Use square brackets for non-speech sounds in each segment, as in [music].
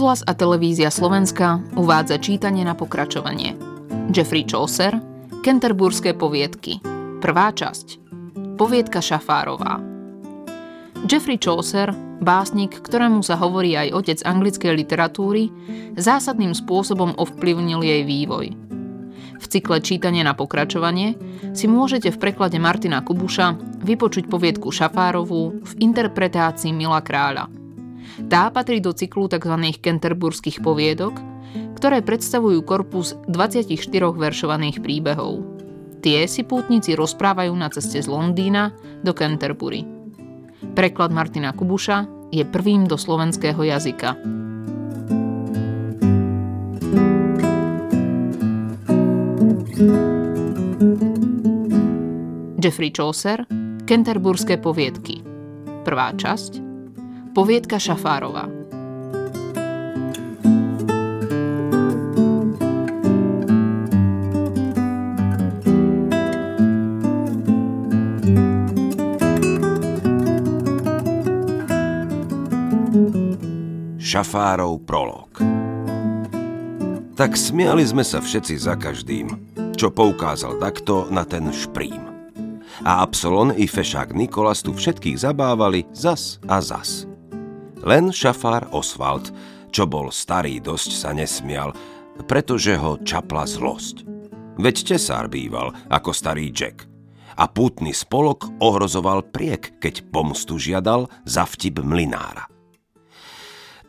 Rozhlas a televízia Slovenska uvádza čítanie na pokračovanie. Jeffrey Chaucer, Kenterburské poviedky. Prvá časť. Poviedka Šafárová. Jeffrey Chaucer, básnik, ktorému sa hovorí aj otec anglickej literatúry, zásadným spôsobom ovplyvnil jej vývoj. V cykle Čítanie na pokračovanie si môžete v preklade Martina Kubuša vypočuť poviedku Šafárovú v interpretácii Mila Kráľa – tá patrí do cyklu tzv. kenterburských poviedok, ktoré predstavujú korpus 24 veršovaných príbehov. Tie si pútnici rozprávajú na ceste z Londýna do Canterbury. Preklad Martina Kubuša je prvým do slovenského jazyka. Jeffrey Chaucer, Kenterburské poviedky. Prvá časť, Poviedka Šafárova Šafárov prolog Tak smiali sme sa všetci za každým, čo poukázal takto na ten šprím. A Absolon i fešák Nikolas tu všetkých zabávali zas a zas. Len šafár Oswald, čo bol starý, dosť sa nesmial, pretože ho čapla zlosť. Veď tesár býval ako starý Jack. A pútny spolok ohrozoval priek, keď pomstu žiadal za vtip mlinára.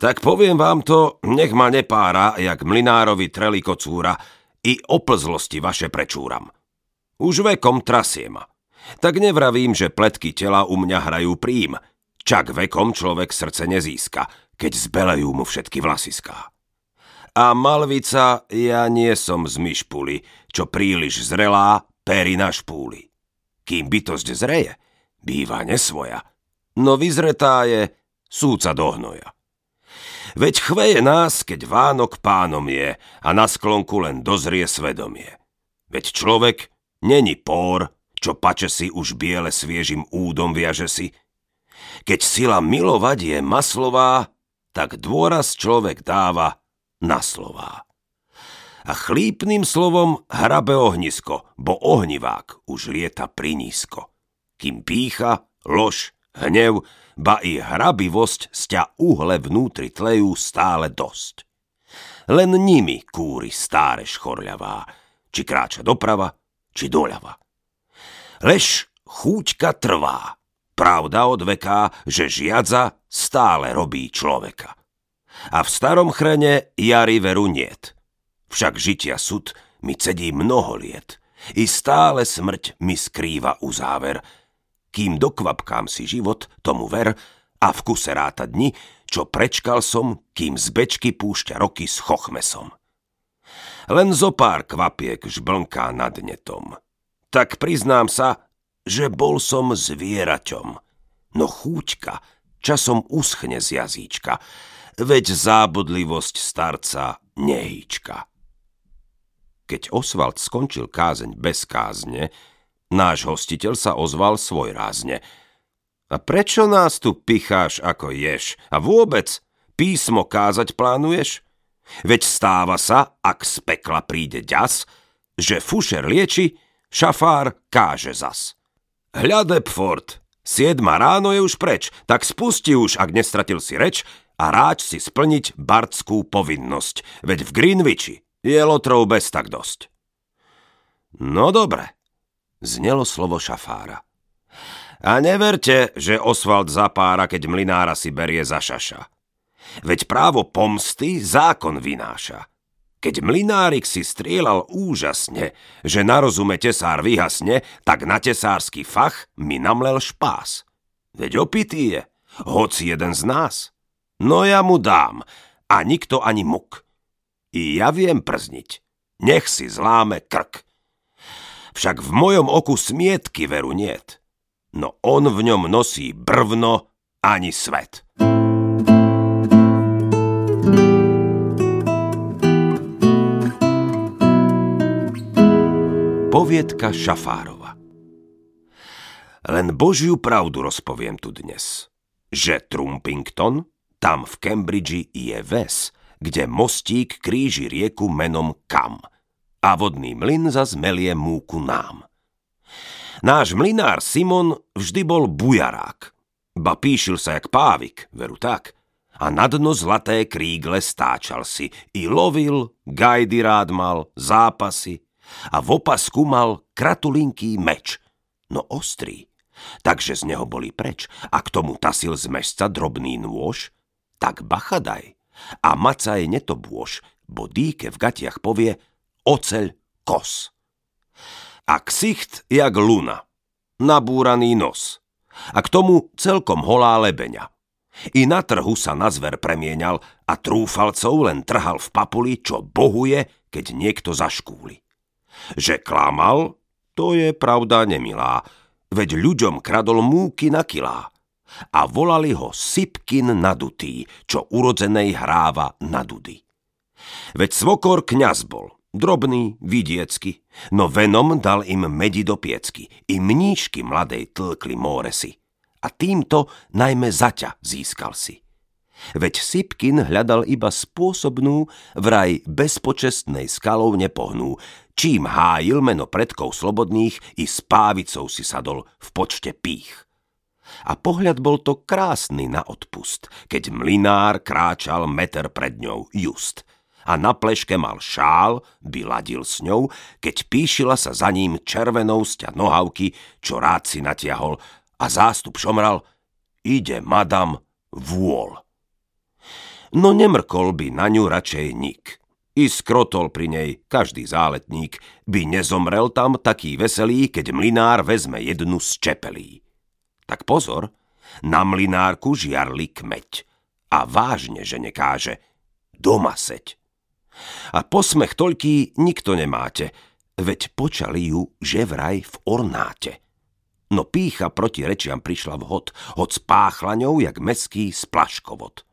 Tak poviem vám to, nech ma nepára, jak mlinárovi treli kocúra, i oplzlosti vaše prečúram. Už vekom trasie. Tak nevravím, že pletky tela u mňa hrajú prím – Čak vekom človek srdce nezíska, keď zbelejú mu všetky vlasiská. A malvica, ja nie som z myšpuli, čo príliš zrelá, pery na špúli. Kým bytosť zreje, býva nesvoja, no vyzretá je súca do hnoja. Veď chveje nás, keď Vánok pánom je a na sklonku len dozrie svedomie. Veď človek není pór, čo pače si už biele sviežim údom viaže si, keď sila milovať je maslová, tak dôraz človek dáva na slová. A chlípným slovom hrabe ohnisko, bo ohnivák už lieta prinízko. Kým pícha, lož, hnev, ba i hrabivosť sťa uhle vnútri tlejú stále dosť. Len nimi kúri stáre šchorľavá, či kráča doprava, či doľava. Lež chúťka trvá, Pravda od veka, že žiadza stále robí človeka. A v starom chrene jary veru niet. Však žitia sud mi cedí mnoho liet. I stále smrť mi skrýva uzáver. Kým dokvapkám si život, tomu ver, a v kuse ráta dni, čo prečkal som, kým z bečky púšťa roky s chochmesom. Len zo pár kvapiek žblnká nad netom. Tak priznám sa, že bol som zvieraťom. No chúťka časom uschne z jazyčka, veď zábudlivosť starca nehýčka. Keď Osvald skončil kázeň bez kázne, náš hostiteľ sa ozval svoj rázne. A prečo nás tu picháš ako ješ? A vôbec, písmo kázať plánuješ? Veď stáva sa, ak z pekla príde ďas, že fušer lieči, šafár káže zas. Hľade, Pford, siedma ráno je už preč, tak spusti už, ak nestratil si reč a ráč si splniť bardskú povinnosť, veď v Greenwichi je lotrov bez tak dosť. No dobre, znelo slovo šafára. A neverte, že Oswald zapára, keď mlinára si berie za šaša. Veď právo pomsty zákon vynáša. Keď mlinárik si strieľal úžasne, že na rozume tesár vyhasne, tak na tesársky fach mi namlel špás. Veď opitý je, hoci jeden z nás. No ja mu dám, a nikto ani muk. I ja viem przniť, nech si zláme krk. Však v mojom oku smietky veru niet, no on v ňom nosí brvno ani svet. Poviedka Šafárova Len Božiu pravdu rozpoviem tu dnes, že Trumpington, Tam v Cambridge je ves, kde mostík kríži rieku menom Kam a vodný mlyn zas melie múku nám. Náš mlinár Simon vždy bol bujarák. Ba píšil sa jak pávik, veru tak. A na dno zlaté krígle stáčal si. I lovil, gajdy rád mal, zápasy. A v opasku mal kratulinký meč. No ostrý. Takže z neho boli preč. A k tomu tasil z mešca drobný nôž. Tak bachadaj. A macaj netobôž, bo dýke v gatiach povie oceľ kos a ksicht jak luna, nabúraný nos a k tomu celkom holá lebeňa. I na trhu sa na zver premieňal a trúfalcov len trhal v papuli, čo bohuje, keď niekto zaškúli. Že klamal, to je pravda nemilá, veď ľuďom kradol múky na kilá. A volali ho Sipkin nadutý, čo urodzenej hráva na dudy. Veď svokor kňaz bol, drobný, vidiecky, no venom dal im medi do piecky, i mníšky mladej tlkli móresy. A týmto najmä zaťa získal si. Veď Sipkin hľadal iba spôsobnú, vraj bezpočestnej skalou nepohnú, čím hájil meno predkov slobodných i s pávicou si sadol v počte pých. A pohľad bol to krásny na odpust, keď mlinár kráčal meter pred ňou just – a na pleške mal šál, by ladil s ňou, keď píšila sa za ním červenou sťa nohavky, čo rád si natiahol a zástup šomral Ide, madam, vôľ. No nemrkol by na ňu radšej nik. I skrotol pri nej každý záletník, by nezomrel tam taký veselý, keď mlinár vezme jednu z čepelí. Tak pozor, na mlinárku žiarli kmeď a vážne, že nekáže, doma seď. A posmech toľký nikto nemáte, veď počali ju, že vraj v ornáte. No pícha proti rečiam prišla vhod, hoď spáchla ňou, jak meský splaškovod.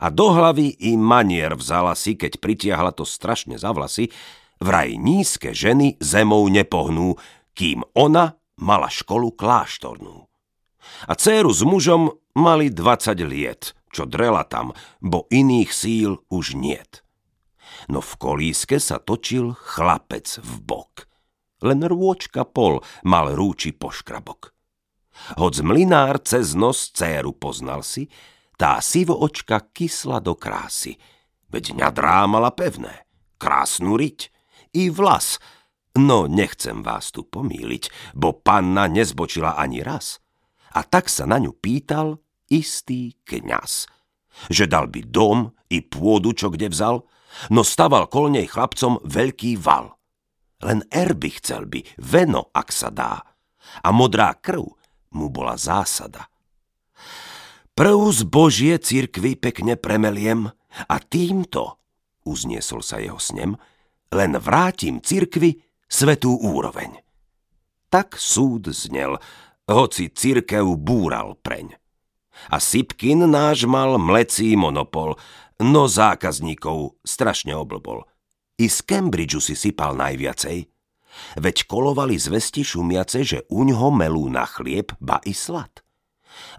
A do hlavy i manier vzala si, keď pritiahla to strašne za vlasy, vraj nízke ženy zemou nepohnú, kým ona mala školu kláštornú. A céru s mužom mali 20 liet, čo drela tam, bo iných síl už niet no v kolíske sa točil chlapec v bok. Len rôčka pol mal rúči poškrabok. Hoď mlinár cez nos céru poznal si, tá sivo očka kysla do krásy. Veď ňadrá mala pevné, krásnu riť i vlas. No nechcem vás tu pomýliť, bo panna nezbočila ani raz. A tak sa na ňu pýtal istý kňaz, že dal by dom i pôdu, čo kde vzal, no staval kol nej chlapcom veľký val. Len erby chcel by, veno, ak sa dá. A modrá krv mu bola zásada. Prv z Božie cirkvy pekne premeliem a týmto, uzniesol sa jeho snem, len vrátim cirkvi svetú úroveň. Tak súd znel, hoci cirkev búral preň. A Sipkin náš mal mlecí monopol, no zákazníkov strašne oblbol. I z Cambridgeu si sypal najviacej. Veď kolovali zvesti šumiace, že uňho melú na chlieb, ba i slad.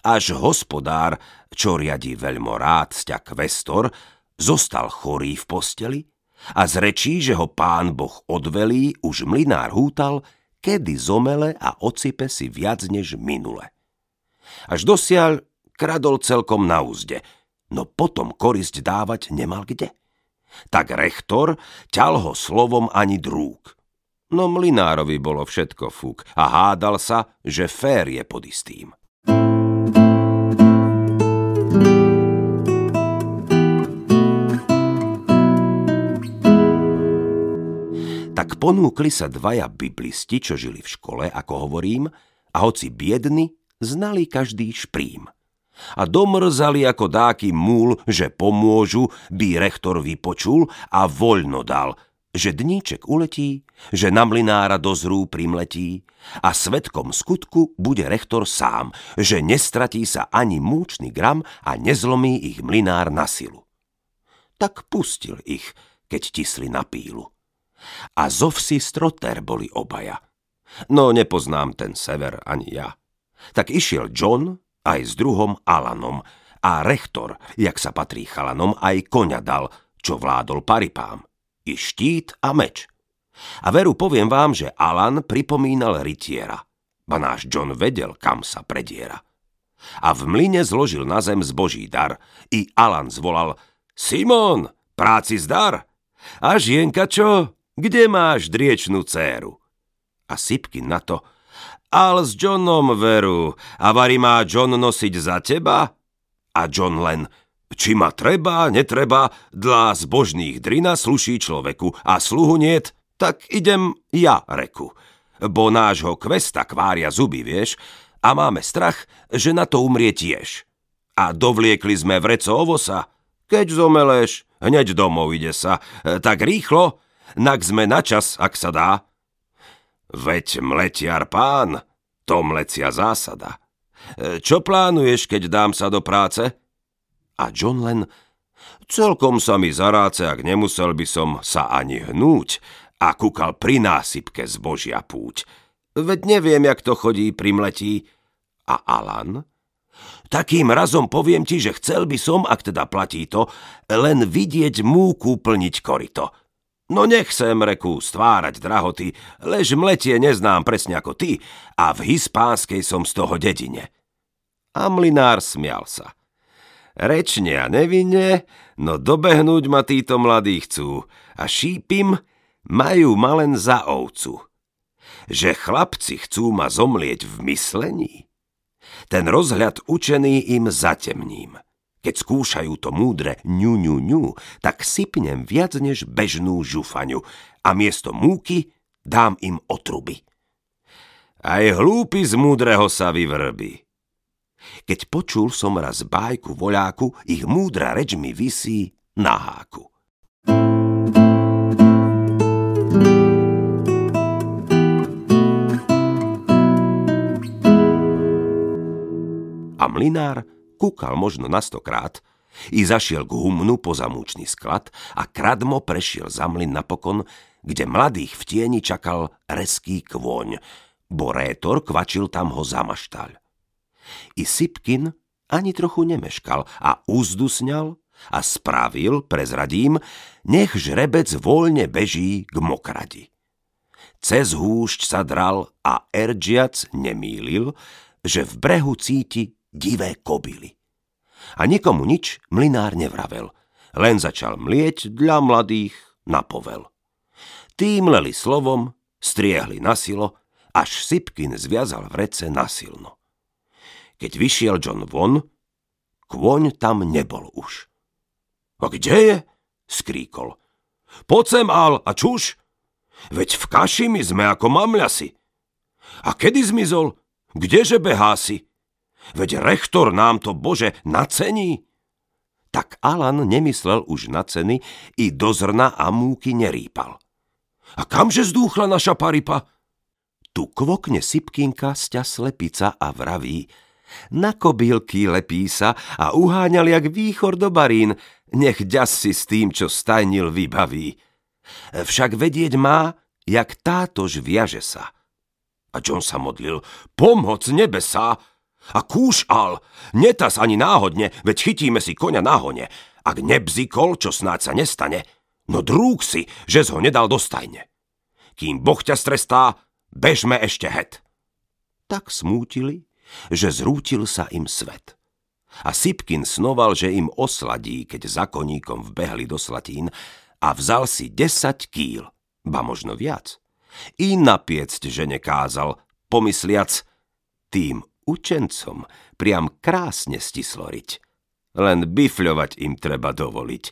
Až hospodár, čo riadi veľmo rád sťa kvestor, zostal chorý v posteli a z rečí, že ho pán Boh odvelí, už mlinár hútal, kedy zomele a ocipe si viac než minule. Až dosiaľ kradol celkom na úzde – no potom korisť dávať nemal kde. Tak rektor ťal ho slovom ani drúk. No mlinárovi bolo všetko fúk a hádal sa, že fér je pod istým. Ponúkli sa dvaja biblisti, čo žili v škole, ako hovorím, a hoci biedny, znali každý šprím – a domrzali ako dáky múl, že pomôžu, by rektor vypočul a voľno dal, že dníček uletí, že na mlinára do zrú primletí a svetkom skutku bude rektor sám, že nestratí sa ani múčný gram a nezlomí ich mlinár na silu. Tak pustil ich, keď tisli na pílu. A zo vsi stroter boli obaja. No nepoznám ten sever ani ja. Tak išiel John aj s druhom Alanom A rektor, jak sa patrí chalanom, aj koňa dal, čo vládol paripám. I štít a meč. A veru poviem vám, že Alan pripomínal rytiera. Ba náš John vedel, kam sa prediera. A v mline zložil na zem zboží dar. I Alan zvolal, Simon, práci zdar. A žienka čo? Kde máš driečnú céru? A Sipkin na to, al s Johnom veru, a vari má John nosiť za teba? A John len, či ma treba, netreba, dla zbožných drina sluší človeku a sluhu niet, tak idem ja, reku. Bo nášho kvesta kvária zuby, vieš, a máme strach, že na to umrie tiež. A dovliekli sme vreco ovosa. Keď zomeleš, hneď domov ide sa. Tak rýchlo, nak sme na čas, ak sa dá. Veď mletiar pán, to mlecia zásada. Čo plánuješ, keď dám sa do práce? A John len, celkom sa mi zaráce, ak nemusel by som sa ani hnúť a kúkal pri násypke zbožia púť. Veď neviem, jak to chodí pri mletí. A Alan? Takým razom poviem ti, že chcel by som, ak teda platí to, len vidieť múku plniť korito – No nechcem, reku, stvárať drahoty, lež mletie neznám presne ako ty a v hispánskej som z toho dedine. A mlinár smial sa. Rečne a nevinne, no dobehnúť ma títo mladí chcú a šípim, majú ma len za ovcu. Že chlapci chcú ma zomlieť v myslení? Ten rozhľad učený im zatemním. Keď skúšajú to múdre ňu, ňu, ňu, tak sypnem viac než bežnú žufaňu a miesto múky dám im otruby. Aj hlúpy z múdreho sa vyvrbí. Keď počul som raz bájku voľáku, ich múdra reč mi visí na háku. A mlinár kúkal možno na stokrát, i zašiel k humnu po zamúčný sklad a kradmo prešiel za mlyn napokon, kde mladých v tieni čakal reský kvôň, bo rétor kvačil tam ho zamaštaľ. I Sipkin ani trochu nemeškal a úzdu sňal a spravil, prezradím, nech žrebec voľne beží k mokradi. Cez húšť sa dral a Erdžiac nemýlil, že v brehu cíti divé kobily. A nikomu nič mlinár nevravel, len začal mlieť dla mladých na povel. Tí mleli slovom, striehli na silo, až Sipkin zviazal v rece nasilno. Keď vyšiel John von, kôň tam nebol už. A kde je? skríkol. Poď Al, a čuš? Veď v kaši my sme ako mamľasi. A kedy zmizol? Kdeže behá si? Veď rektor nám to, Bože, nacení. Tak Alan nemyslel už na ceny i do zrna a múky nerýpal. A kamže zdúchla naša paripa? Tu kvokne sypkinka sťa slepica a vraví. Na kobylky lepí sa a uháňal jak výchor do barín, nech ďas si s tým, čo stajnil, vybaví. Však vedieť má, jak tátož viaže sa. A John sa modlil, pomoc nebesa, a kúš al, netas ani náhodne, veď chytíme si koňa na hone. Ak nebzikol, čo snáď sa nestane, no drúg si, že ho nedal do stajne. Kým Boh ťa strestá, bežme ešte het. Tak smútili, že zrútil sa im svet. A Sipkin snoval, že im osladí, keď za koníkom vbehli do slatín a vzal si desať kýl, ba možno viac. I napiecť, že nekázal, pomysliac, tým učencom priam krásne stisloriť. Len bifľovať im treba dovoliť.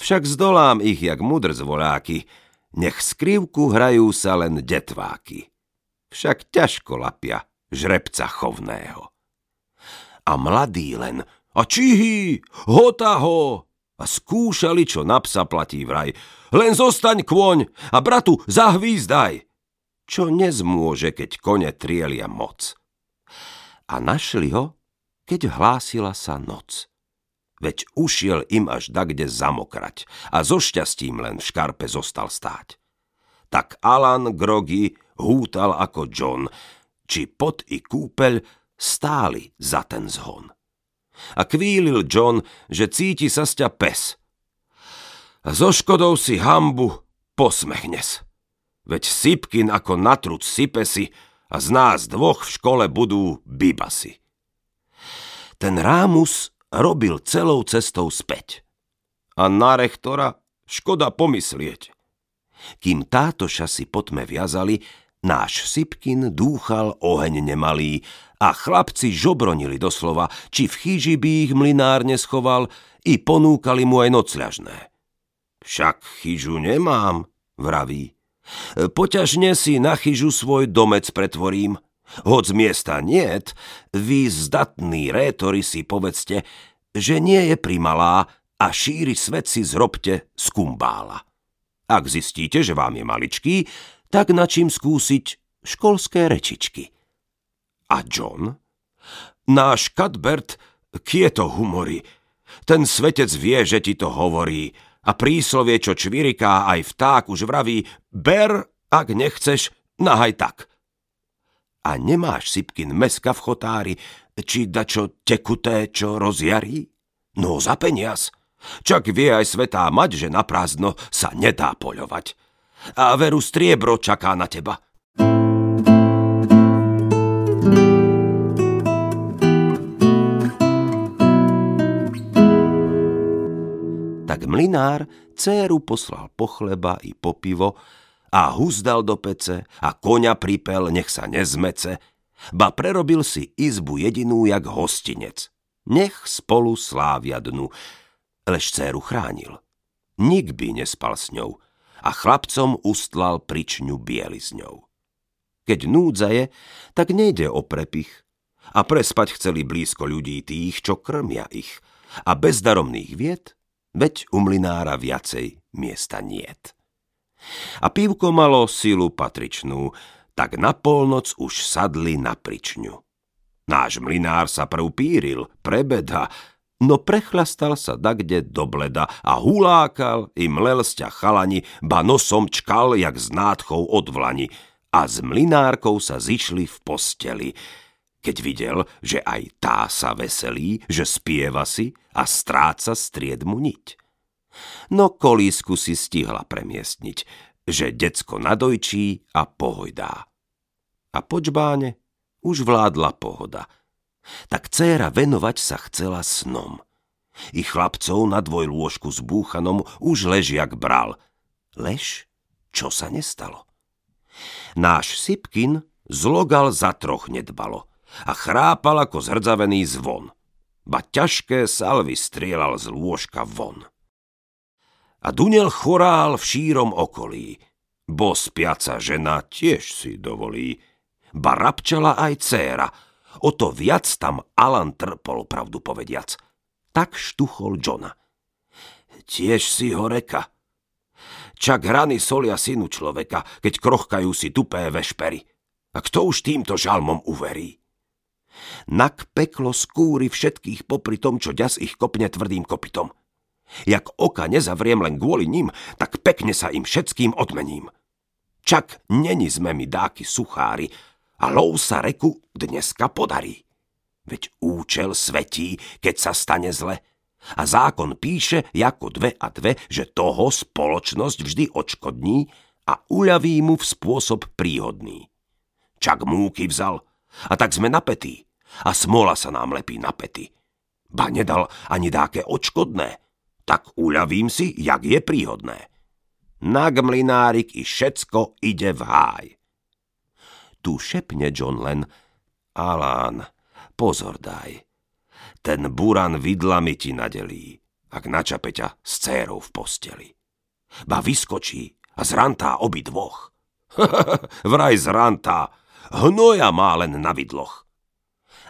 Však zdolám ich jak mudr zvoláky, nech skrývku hrajú sa len detváky. Však ťažko lapia žrebca chovného. A mladí len, a čihy, hota ho, a skúšali, čo na psa platí vraj. Len zostaň kôň a bratu zahvízdaj. Čo nezmôže, keď kone trielia moc a našli ho, keď hlásila sa noc. Veď ušiel im až dakde zamokrať a so šťastím len v škarpe zostal stáť. Tak Alan Grogy hútal ako John, či pot i kúpeľ stáli za ten zhon. A kvílil John, že cíti sa sťa pes. A so škodou si hambu posmechnes. Veď Sipkin ako natrut sype si a z nás dvoch v škole budú bibasy. Ten Rámus robil celou cestou späť. A na rektora škoda pomyslieť. Kým táto šasy potme viazali, náš Sipkin dúchal oheň nemalý a chlapci žobronili doslova, či v chyži by ich mlinár neschoval i ponúkali mu aj nocľažné. Však chyžu nemám, vraví. Poťažne si na svoj domec pretvorím. Hoď z miesta niet, vy zdatní rétori si povedzte, že nie je primalá a šíri svet si zrobte z kumbála. Ak zistíte, že vám je maličký, tak na čím skúsiť školské rečičky. A John? Náš Cadbert kieto humory. Ten svetec vie, že ti to hovorí a príslovie, čo čviriká aj vták už vraví, ber, ak nechceš, nahaj tak. A nemáš sypkin meska v chotári, či dačo tekuté, čo rozjarí? No za peniaz. Čak vie aj svetá mať, že na prázdno sa nedá poľovať. A veru striebro čaká na teba. Mlinár céru poslal po chleba i po pivo a huzdal do pece a koňa pripel, nech sa nezmece, ba prerobil si izbu jedinú jak hostinec. Nech spolu slávia dnu, lež céru chránil. Nik by nespal s ňou a chlapcom ustlal pričňu bielizňou. Keď núdza je, tak nejde o prepich a prespať chceli blízko ľudí tých, čo krmia ich a bezdaromných vied veď u mlinára viacej miesta niet. A pívko malo silu patričnú, tak na polnoc už sadli na pričňu. Náš mlinár sa prv prebeda, no prechlastal sa dakde do bleda a hulákal i mlel sťa chalani, ba nosom čkal, jak z nádchou od vlani a s mlinárkou sa zišli v posteli, keď videl, že aj tá sa veselí, že spieva si a stráca striedmu niť. No kolísku si stihla premiestniť, že decko nadojčí a pohojdá. A počbáne už vládla pohoda. Tak dcéra venovať sa chcela snom. I chlapcov na dvojlôžku s búchanom už ležiak bral. Lež, čo sa nestalo? Náš Sipkin zlogal za troch nedbalo – a chrápal ako zhrdzavený zvon. Ba ťažké salvy strieľal z lôžka von. A Dunel chorál v šírom okolí, bo spiaca žena tiež si dovolí. Ba rapčala aj céra, o to viac tam Alan trpol, pravdu povediac. Tak štuchol Johna. Tiež si ho reka. Čak hrany solia synu človeka, keď krochkajú si tupé vešpery. A kto už týmto žalmom uverí? Nak peklo skúri všetkých popri tom, čo ďas ich kopne tvrdým kopytom. Jak oka nezavriem len kvôli ním, tak pekne sa im všetkým odmením. Čak není sme mi dáky suchári a lov sa reku dneska podarí. Veď účel svetí, keď sa stane zle. A zákon píše, ako dve a dve, že toho spoločnosť vždy odškodní a uľaví mu v spôsob príhodný. Čak múky vzal a tak sme napätí a smola sa nám lepí na pety. Ba nedal ani dáke odškodné, tak uľavím si, jak je príhodné. Na mlinárik i všetko ide v háj. Tu šepne John len, Alán, pozor daj. Ten buran vidlami ti nadelí, ak načape ťa s cérou v posteli. Ba vyskočí a zrantá obi dvoch. [laughs] Vraj zrantá, hnoja má len na vidloch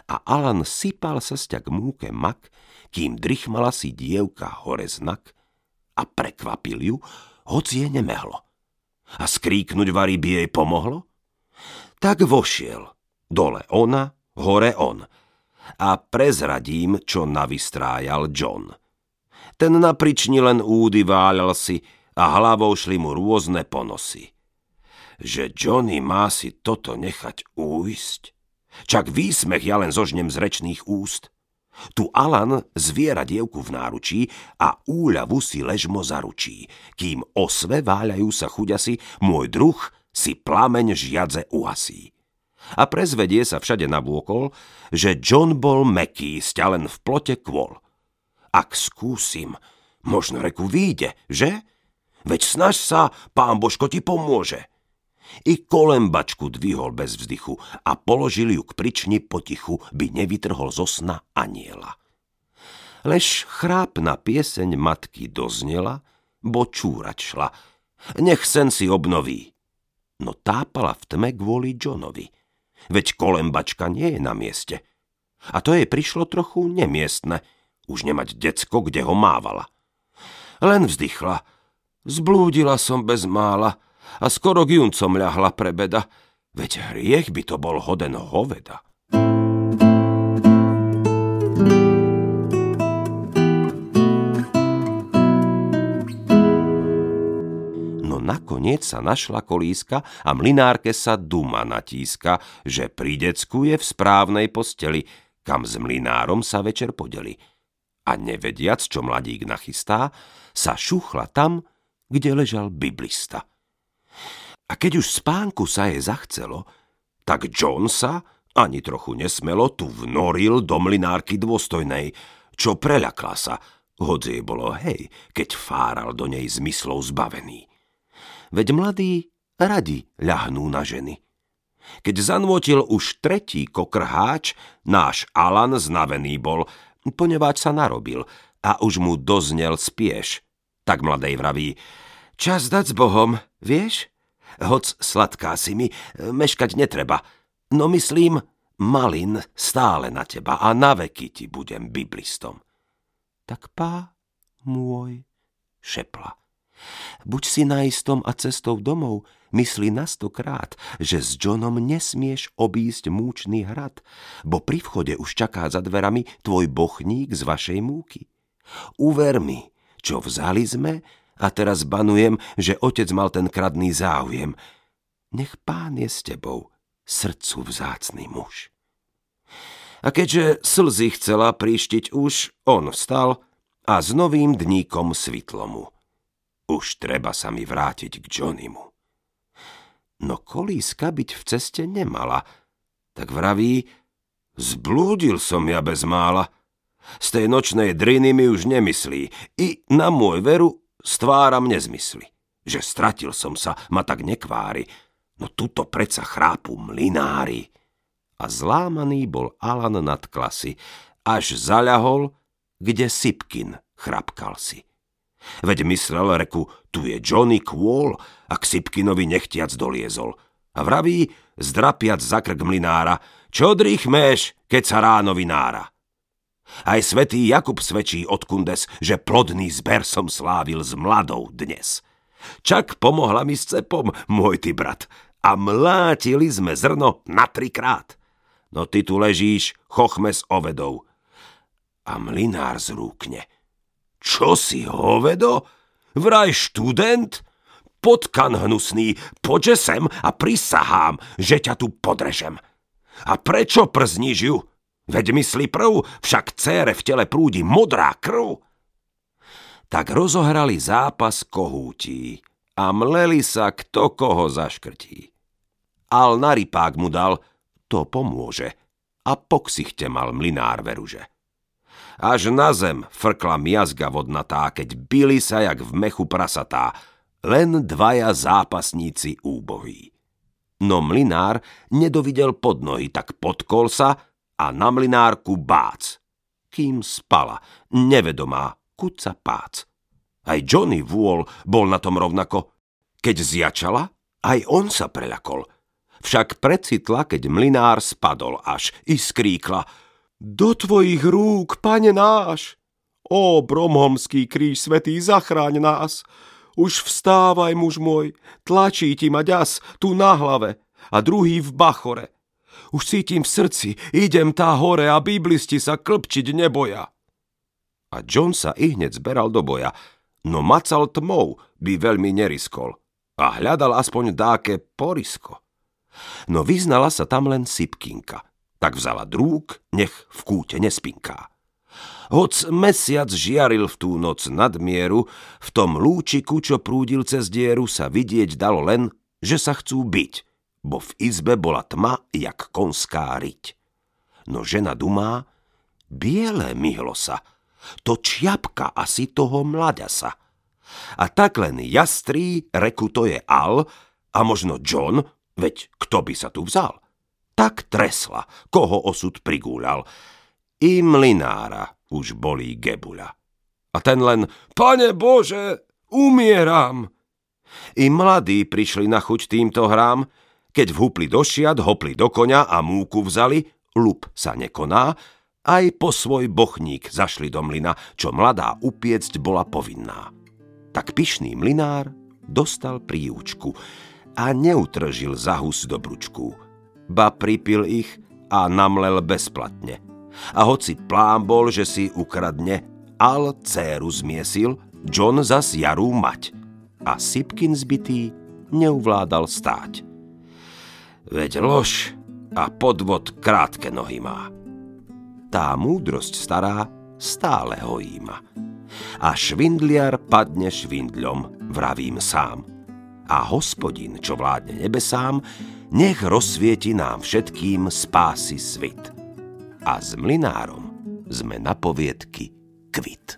a Alan sypal sa sťa k múke mak, kým drichmala si dievka hore znak a prekvapil ju, hoci je nemehlo. A skríknuť vary by jej pomohlo? Tak vošiel, dole ona, hore on. A prezradím, čo navystrájal John. Ten naprični len údy váľal si a hlavou šli mu rôzne ponosy. Že Johnny má si toto nechať újsť? Čak výsmech ja len zožnem z rečných úst. Tu Alan zviera dievku v náručí a úľavu si ležmo zaručí, kým osve váľajú sa chuďasi, môj druh si plameň žiadze uhasí. A prezvedie sa všade nabôkol, že John bol meký, len v plote kvôl. Ak skúsim, možno reku výjde, že? Veď snaž sa, pán Božko ti pomôže. I kolembačku dvihol bez vzdychu a položil ju k prični potichu, by nevytrhol zo sna aniela. Lež chrápna pieseň matky doznela, bo čúrať šla. Nech sen si obnoví. No tápala v tme kvôli Johnovi. Veď kolembačka nie je na mieste. A to jej prišlo trochu nemiestne, už nemať decko, kde ho mávala. Len vzdychla. Zblúdila som bez mála, a skoro k juncom ľahla pre beda, veď hriech by to bol hoden hoveda. No nakoniec sa našla kolíska a mlinárke sa duma natíska, že pri decku je v správnej posteli, kam s mlinárom sa večer podeli. A nevediac, čo mladík nachystá, sa šuchla tam, kde ležal biblista. A keď už spánku sa jej zachcelo, tak John sa, ani trochu nesmelo, tu vnoril do mlinárky dôstojnej, čo preľakla sa, hoď jej bolo hej, keď fáral do nej zmyslov zbavený. Veď mladí radi ľahnú na ženy. Keď zanvotil už tretí kokrháč, náš Alan znavený bol, poneváč sa narobil a už mu doznel spieš. Tak mladej vraví, čas dať s Bohom, vieš? Hoc sladká si mi, meškať netreba. No myslím, malin stále na teba a na veky ti budem biblistom. Tak pá môj, šepla. Buď si naistom a cestou domov myslí na stokrát, že s Johnom nesmieš obísť múčný hrad, bo pri vchode už čaká za dverami tvoj bochník z vašej múky. Uver mi, čo vzali sme, a teraz banujem, že otec mal ten kradný záujem. Nech pán je s tebou, srdcu vzácný muž. A keďže slzy chcela príštiť už, on vstal a s novým dníkom svitlomu. Už treba sa mi vrátiť k Johnnymu. No kolíska byť v ceste nemala, tak vraví, zblúdil som ja bez mála. Z tej nočnej driny mi už nemyslí i na môj veru stváram nezmysly. Že stratil som sa, ma tak nekvári, no tuto predsa chrápu mlinári. A zlámaný bol Alan nad klasy, až zaľahol, kde Sipkin chrapkal si. Veď myslel, reku, tu je Johnny Quall a k Sipkinovi nechtiac doliezol. A vraví, zdrapiac za krk mlinára, čo drýchmeš, keď sa ráno vynára. Aj svätý Jakub svedčí od Kundes, že plodný zber som slávil s mladou dnes. Čak pomohla mi s cepom, môj ty brat, a mlátili sme zrno na trikrát. No ty tu ležíš, chochme s ovedou. A mlinár zrúkne. Čo si hovedo? Vraj študent? Potkan hnusný, poďže sem a prisahám, že ťa tu podrežem. A prečo przníš ju? Veď myslí prv, však cére v tele prúdi modrá krv. Tak rozohrali zápas kohútí a mleli sa, kto koho zaškrtí. Al na rypák mu dal, to pomôže, a po ksichte mal mlinár veruže. Až na zem frkla miazga vodnatá, keď byli sa jak v mechu prasatá, len dvaja zápasníci úbohí. No mlinár nedovidel pod nohy, tak podkol sa a na mlinárku bác. Kým spala, nevedomá, kuca pác. Aj Johnny Wall bol na tom rovnako. Keď zjačala, aj on sa preľakol. Však precitla, keď mlinár spadol až i skríkla. Do tvojich rúk, pane náš! Ó, bromhomský kríž svetý, zachráň nás! Už vstávaj, muž môj, tlačí ti ma ďas tu na hlave a druhý v bachore. Už cítim v srdci, idem tá hore a biblisti sa klpčiť neboja. A John sa i hneď zberal do boja, no macal tmou by veľmi neriskol a hľadal aspoň dáke porisko. No vyznala sa tam len Sipkinka, tak vzala drúk, nech v kúte nespinká. Hoc mesiac žiaril v tú noc nadmieru, v tom lúčiku, čo prúdil cez dieru, sa vidieť dalo len, že sa chcú byť, bo v izbe bola tma, jak konská riť. No žena dumá, biele myhlo sa, to čiapka asi toho mlaďasa. A tak len jastrí, reku to je Al, a možno John, veď kto by sa tu vzal? Tak tresla, koho osud prigúľal. I mlinára, už bolí gebuľa. A ten len, pane Bože, umieram. I mladí prišli na chuť týmto hrám, keď vhupli do šiat, hopli do konia a múku vzali, lup sa nekoná, aj po svoj bochník zašli do mlyna, čo mladá upiecť bola povinná. Tak pyšný mlinár dostal príučku a neutržil za hus do bručku. Ba pripil ich a namlel bezplatne – a hoci plán bol, že si ukradne, Al céru zmiesil, John zas Jarú mať. A Sipkin zbytý neuvládal stáť. Veď lož a podvod krátke nohy má. Tá múdrosť stará stále hojíma. A švindliar padne švindľom, vravím sám. A hospodin, čo vládne nebesám, nech rozsvieti nám všetkým spásy svit a s mlinárom sme na poviedky kvit.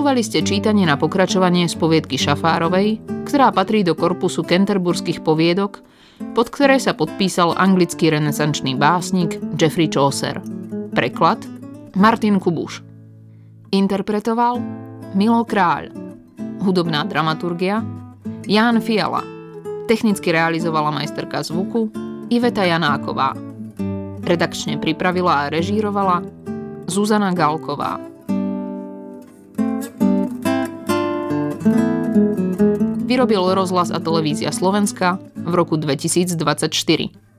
Počúvali ste čítanie na pokračovanie z poviedky Šafárovej, ktorá patrí do korpusu kenterburských poviedok, pod ktoré sa podpísal anglický renesančný básnik Jeffrey Chaucer. Preklad Martin Kubuš. Interpretoval Milo Kráľ. Hudobná dramaturgia Ján Fiala. Technicky realizovala majsterka zvuku Iveta Janáková. Redakčne pripravila a režírovala Zuzana Galková. Vyrobil rozhlas a televízia Slovenska v roku 2024.